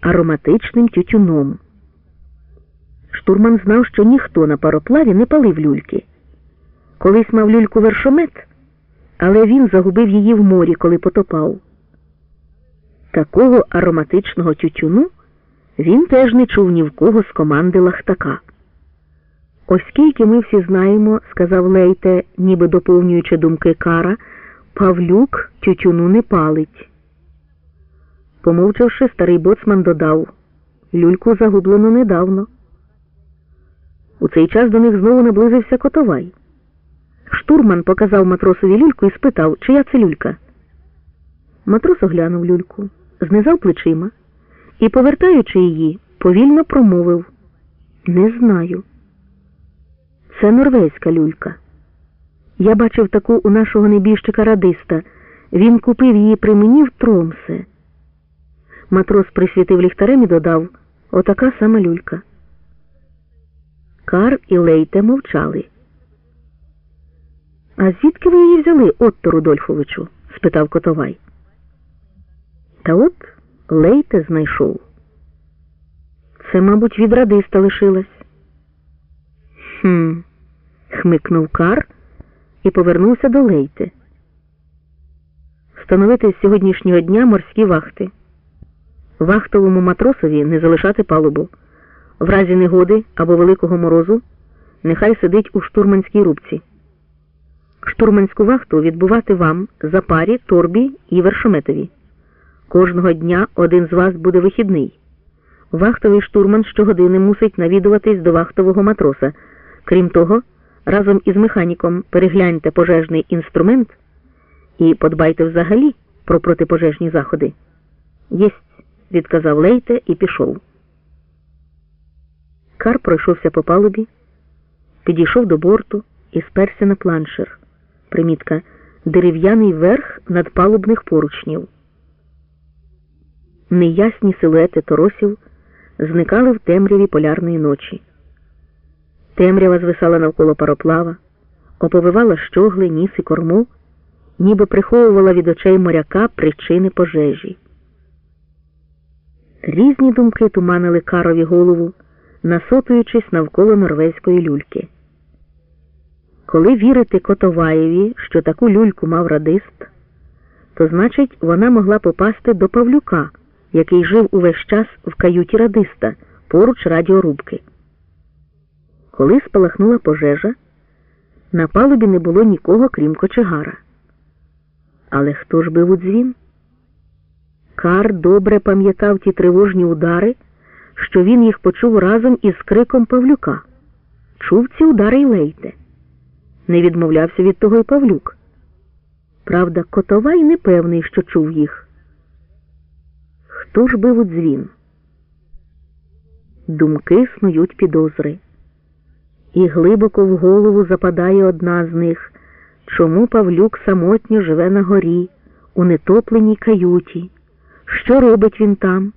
ароматичним тютюном. Штурман знав, що ніхто на пароплаві не палив люльки. Колись мав люльку вершомет, але він загубив її в морі, коли потопав. Такого ароматичного тютюну він теж не чув ні в кого з команди Лахтака. Оскільки ми всі знаємо, сказав Лейте, ніби доповнюючи думки Кара, Павлюк тютюну не палить. Помовчавши, старий боцман додав люльку загублено недавно. У цей час до них знову наблизився Котовай. Штурман показав матросові люльку і спитав, чия це люлька. Матрос оглянув люльку, знизав плечима і, повертаючи її, повільно промовив Не знаю. Це норвезька люлька. Я бачив таку у нашого небіжчика радиста. Він купив її при мені в Тромсе. Матрос присвітив ліхтарем і додав Отака сама люлька. Кар і Лейте мовчали. А звідки ви її взяли, Отто Рудольфовичу? спитав Котовай. Та от Лейте знайшов. Це, мабуть, від радиста лишилась. Хм, хмикнув Кар і повернувся до Лейте. Встановити з сьогоднішнього дня морські вахти. Вахтовому матросові не залишати палубу. В разі негоди або великого морозу нехай сидить у штурманській рубці. Штурманську вахту відбувати вам за парі, торбі і вершометові. Кожного дня один з вас буде вихідний. Вахтовий штурман щогодини мусить навідуватись до вахтового матроса. Крім того, разом із механіком перегляньте пожежний інструмент і подбайте взагалі про протипожежні заходи. Єсть, відказав Лейте і пішов. Кар пройшовся по палубі, підійшов до борту і сперся на планшер. Примітка дерев'яний верх надпалубних поручнів. Неясні силуети торосів зникали в темряві полярної ночі. Темрява звисала навколо пароплава, оповивала щогли, ніс і корму, ніби приховувала від очей моряка причини пожежі. Різні думки туманили карові голову, насотуючись навколо норвезької люльки. Коли вірити Котоваєві, що таку люльку мав радист, то значить вона могла попасти до Павлюка, який жив увесь час в каюті радиста поруч радіорубки. Коли спалахнула пожежа, на палубі не було нікого, крім кочегара. Але хто ж бив у дзвін? Кар добре пам'ятав ті тривожні удари, що він їх почув разом із криком Павлюка. Чув ці удари й лейте. Не відмовлявся від того й Павлюк. Правда, Котовай не певний, що чув їх. Хто ж бив у дзвін? Думки снують підозри. І глибоко в голову западає одна з них чому Павлюк самотньо живе на горі, у нетопленій каюті? Що робить він там?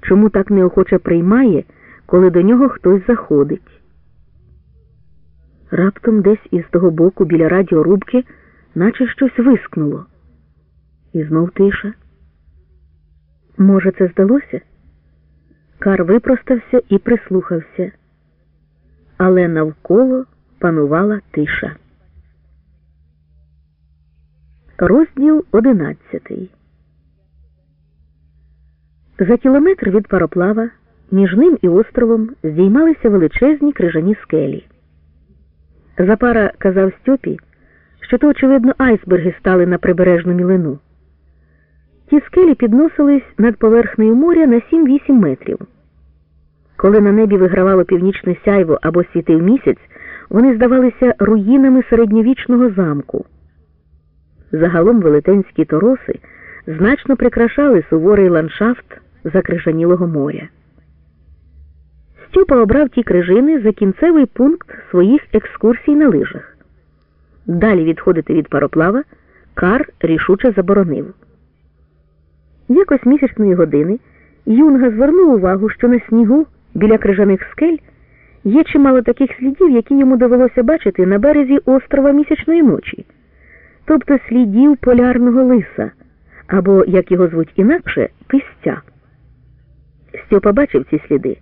Чому так неохоче приймає, коли до нього хтось заходить? Раптом десь із того боку біля радіорубки наче щось вискнуло. І знов тиша. Може, це здалося? Кар випростався і прислухався, але навколо панувала тиша. Розділ одинадцятий. За кілометр від пароплава між ним і островом здіймалися величезні крижані скелі. Запара казав Стьопі, що то, очевидно, айсберги стали на прибережну мілину. Ті скелі підносились над поверхнею моря на 7-8 метрів. Коли на небі вигравало північне сяйво або світив місяць, вони здавалися руїнами середньовічного замку. Загалом велетенські тороси значно прикрашали суворий ландшафт закрижанілого моря. Стюпа обрав ті крижини за кінцевий пункт своїх екскурсій на лижах. Далі відходити від пароплава Кар рішуче заборонив. Якось місячної години Юнга звернув увагу, що на снігу біля крижаних скель є чимало таких слідів, які йому довелося бачити на березі острова місячної ночі, тобто слідів полярного лиса або, як його звуть інакше, пистя. Стьопа побачив ці сліди.